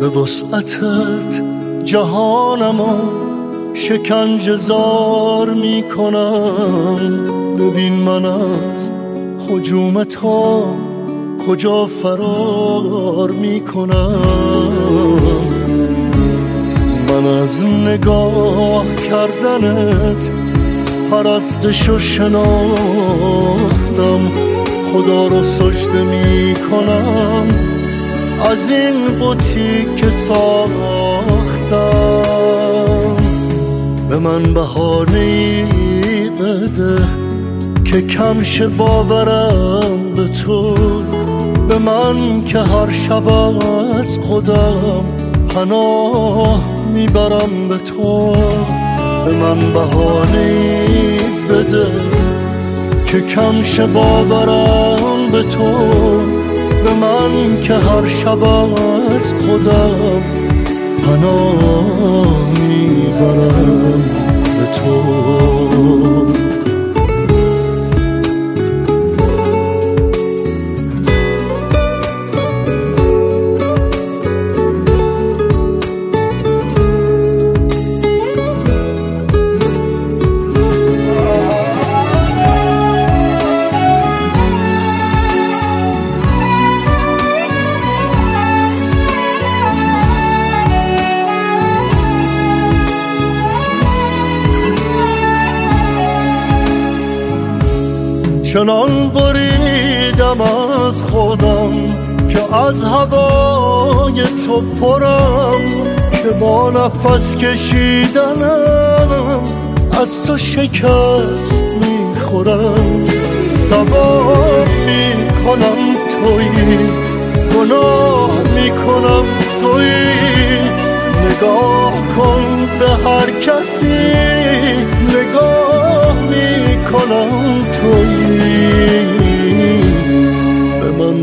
به وسعتت جهانمو شکنج زار می‌کنم. ببین من از حجوم تو کجا فرار می‌کنم. من از نگاه کردنت پرستش و شناختم. خدا رو سجده می‌کنم. از این بوتی که ساختم به من بهانه بده که کمش باورم به تو. به من که هر شب از خودم پناه می‌برم به تو. به من بهانه بده که کمش باورم به تو. من که هر شب از خودم پناه می‌برم. به تو چنان بریدم از خودم که از هوای تو پرم که با نفس کشیدنم از تو شکست می‌خورم. سواب می‌کنم توی گناه می‌کنم توی. نگاه کن به هر کسی.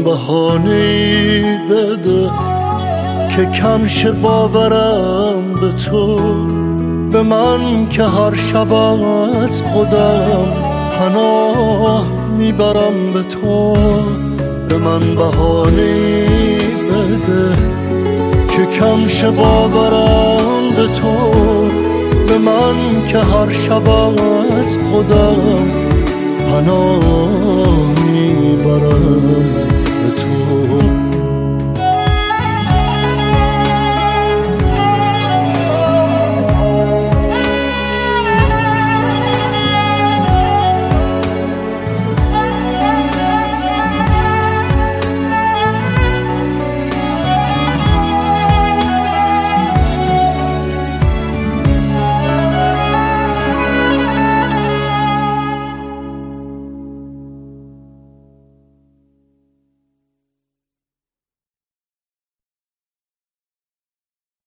بهانه بده که کمش باورم به تو به من که هر شب از خودم پناه می‌برم به تو. به من بهانه بده که کمش باورم به تو به من که هر شب از خودم پناه می‌برم. به تو